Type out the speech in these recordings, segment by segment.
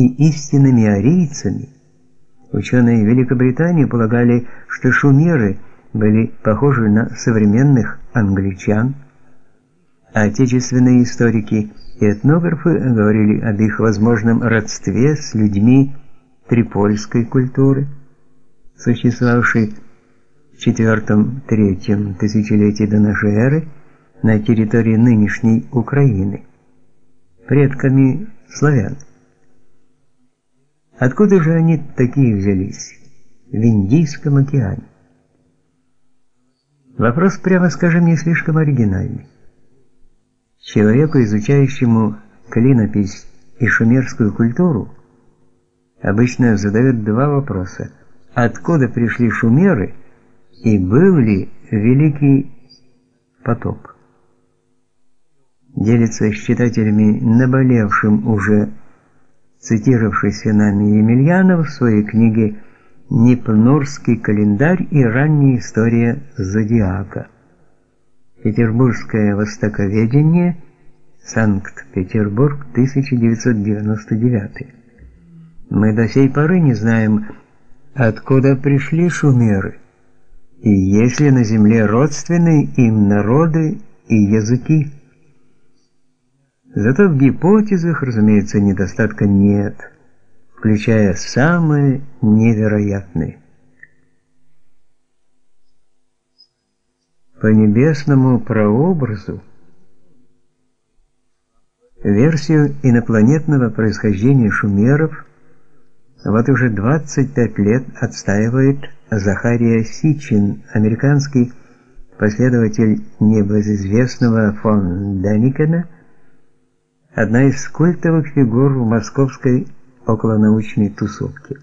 и истинными арийцами. Ученые Великобритании полагали, что шумеры были похожи на современных англичан, а отечественные историки и этнографы говорили об их возможном родстве с людьми трипольской культуры, существовавшей в IV-III тысячелетии до нашей эры на территории нынешней Украины, предками славян. Откуда же они такие взялись? В Индийском океане. Вопрос, прямо скажем, не слишком оригинальный. Человеку, изучающему клинопись и шумерскую культуру, обычно задают два вопроса. Откуда пришли шумеры и был ли великий потоп? Делится с читателями наболевшим уже цитировавшийся нами Емельянов в своей книге «Непнурский календарь и ранняя история зодиака». Петербургское востоковедение, Санкт-Петербург, 1999. Мы до сей поры не знаем, откуда пришли шумеры, и есть ли на земле родственные им народы и языки. Зато в гипотезах, разумеется, недостатка нет, включая самые невероятные. По небесному прообразу версию инопланетного происхождения шумеров вот уже 25 лет отстаивает Захария Сичин, американский последователь небезызвестного фон Даникена, одна из культовых фигур в московской околонаучной тусовке.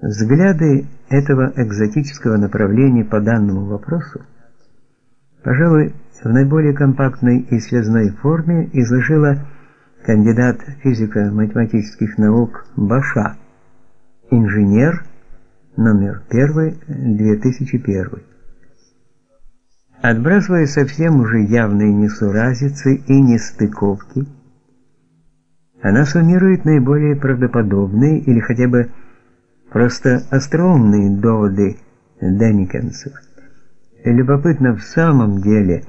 Взгляды этого экзотического направления по данному вопросу, пожалуй, в наиболее компактной и связной форме изложила кандидат физико-математических наук Баша, инженер, номер 1, 2001. Отбрасывая совсем уже явные несуразицы и нестыковки, она суммирует наиболее правдоподобные или хотя бы просто остроумные доводы Даникенцев. Любопытно в самом деле,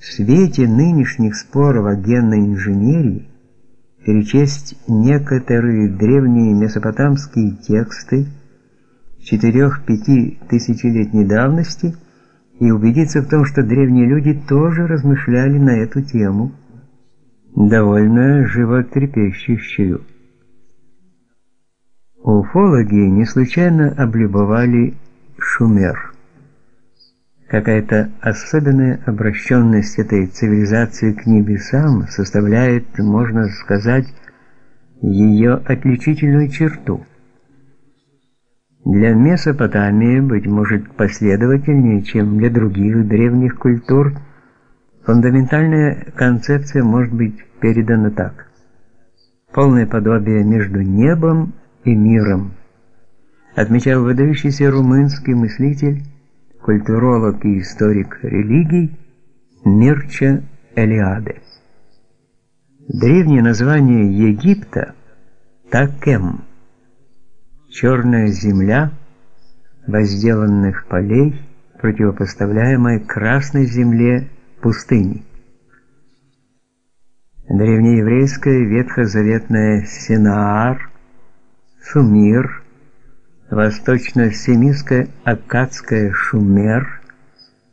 в свете нынешних споров о генной инженерии, перечесть некоторые древние месопотамские тексты 4-5 тысячелетней давности – и убедиться в том, что древние люди тоже размышляли на эту тему, довольно животрепещущую. Уфологи не случайно облюбовали Шумер. Какая-то особенная обращенность этой цивилизации к небесам составляет, можно сказать, ее отличительную черту. Для Месопотамии, быть может, последовательнее, чем для других древних культур, фундаментальная концепция может быть передана так. Полное подобие между небом и миром, отмечал выдающийся румынский мыслитель, культуролог и историк религий Мирча Элиаде. Древнее название Египта – Такем – черная земля возделанных полей, противопоставляемая красной земле пустыни. Древнееврейская ветхозаветная Синаар, Сумир, восточно-семитская аккадская Шумер,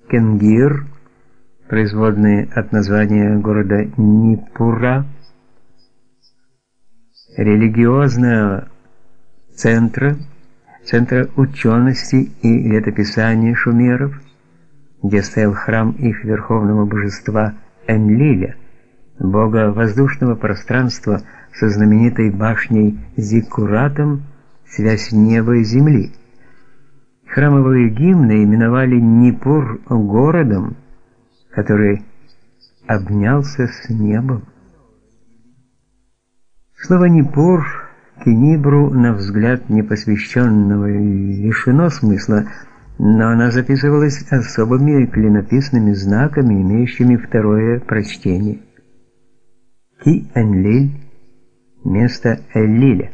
Кенгир, производные от названия города Нипура, религиозная центра, центра учености и летописания шумеров, где стоял храм их верховного божества Энлиля, бога воздушного пространства со знаменитой башней Зиккуратом, связь неба и земли. Храмовые гимны именовали Нипур городом, который обнялся с небом. Слово Нипур Кенибру, на взгляд непосвященного, лишено смысла, но она записывалась особыми клинописными знаками, имеющими второе прочтение. Ки-Энлиль, место Эллиля.